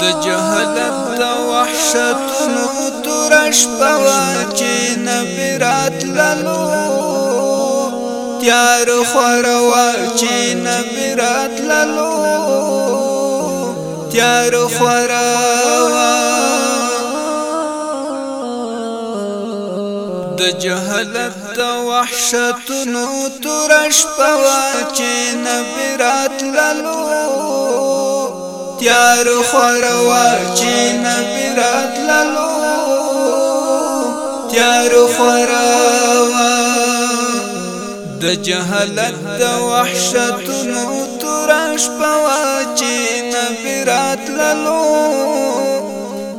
د جهالت د وحشت نو ترش پوا چې نبی رات لالو تیار خوروا چې نبی رات لالو تیار خوروا د جهالت د وحشتونو ترش پوا چې نبی راتللو تیار خوروا چې نبی راتللو تیار خوروا د جهالت د وحشتونو ترش پوا چې نبی راتللو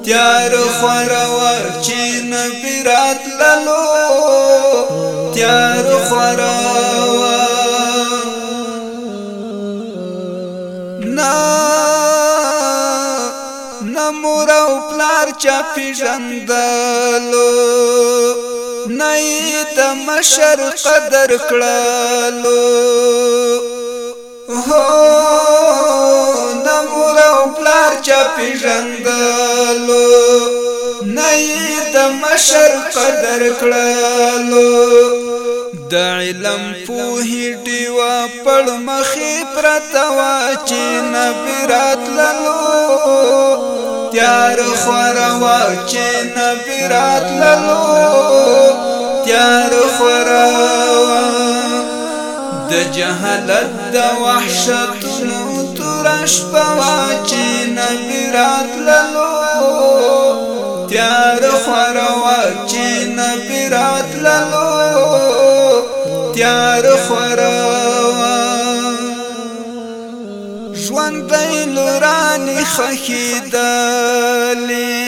تیار خوروا چې نبی رات لالو تیار خوروا نا نمور او پلار چا پیژندلو نئی تا مشر قدر کړلو هو نمور او پلار چا پیژندلو مشر قدر کړلو د علم پوهی دیوا پړ مخې پرتوا چې نبی راتللو تیار خوروا چې نبی راتللو تیار خوروا د جهالت د وحشت نو ترش پوا چې نبی راتللو هر وخت چې نبی راتللو تیار خورا ژوند دی لورانې خښېدلې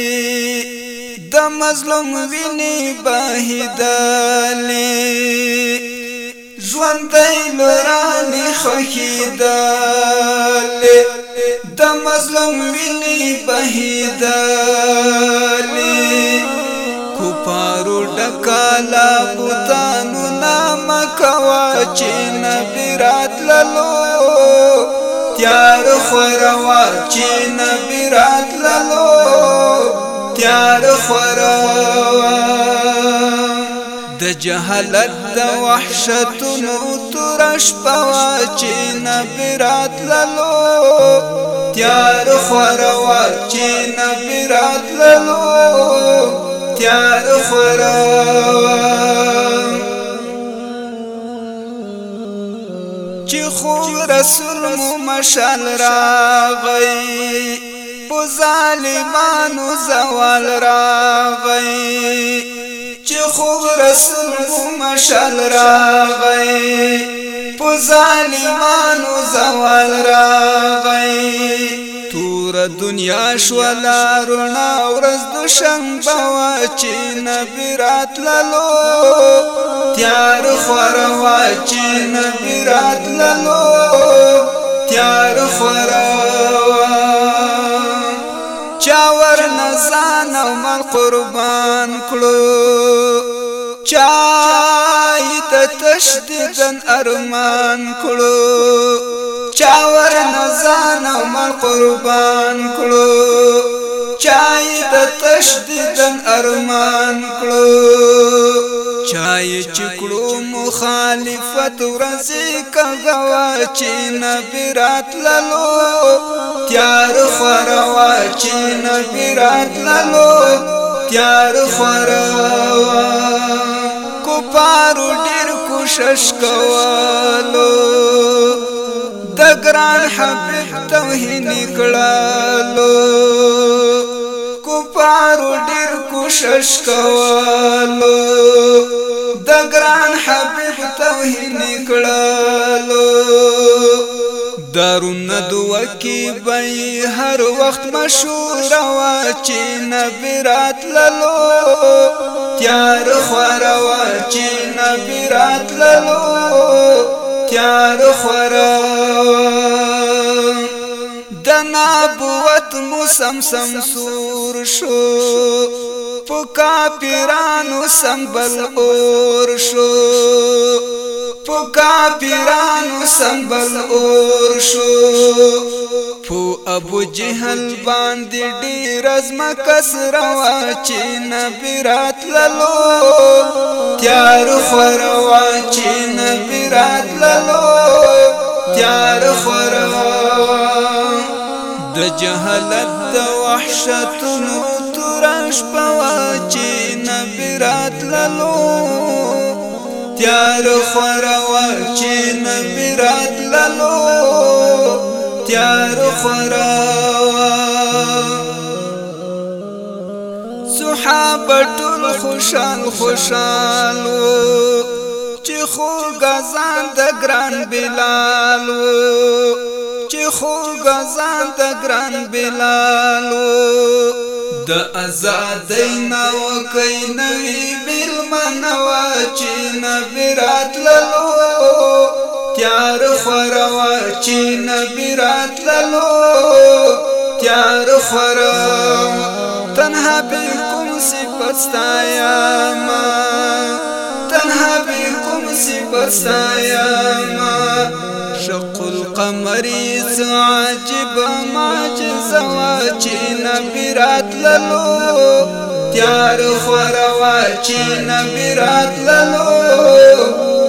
د مظلوم وینې بهېدلې ژوند دی لورانې خښېدلې د مظلوم وینې بهېدلې ډکالا بوتانو نام کوا چې نبی راتللو تیار خوروا چې نبی راتللو تیار خوروا د جهالت د وحشتونو ترش پوا چې نبی راتللو تیار خوروا چې نبی راتللو تیار خورا چې خو رسول مو مشال راغی په ظالمانو زوال راغی چې خو رسول مو مشال راغی په ظالمانو زوال راغی تور دنیا شولا رونا ورځ د شنبه وا چې نبی راتللو تیار خور وا چې نبی راتللو تیار خور چاور نزان او من قربان کړو تشدیدن ارمان کړو چاور نزان او مال قربان کړو چای د تشدیدن ارمان کړو چای چکړو مخالفت ورزي کغوا چې نبی راتللو تیار خوروا چې نبی راتللو تیار خوروا کو پارو کوشش کولو د ګران حبیب توهین کړهلو کوپارو ډیر کوشش کولو د ګران حبیب توهین کړهلو دارون دوا کی بای هر وخت مشهور وا چې نبرات للو تیار خور وا چې پیرات للو تیار خورا د نبوت موسم سمسور شو په کافرانو سمبل اور شو په کافرانو سنبل اور شو په ابو جهل باندې ډیر ازم کسروا چې نبی راتللو تیار خوروا چې نبی راتللو تیار خوروا د جهالت د وحشتونو ترش پوا چې نبی راتللو تیار خوروا چې نبی راتللو تیار خوروا صحابه ټول خوشحال خوشحال چې خو غزان د ګران بلال چې خو غزان د ګران بلال د ازادۍ نه وکړي نوي میلمنه وه چې نبي راتللو تیار خوره وه چې نبي راتللو تیار خوره تنها بالکل صفت ستا یاما تنها بالکل صفت ستا یاما شق القمر عجب ما جزوا چې راتللو تیار خوروا چې نبی راتللو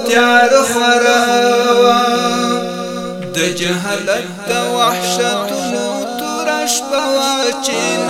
تیار خوروا د جهالت د وحشتونو ترش پوا چې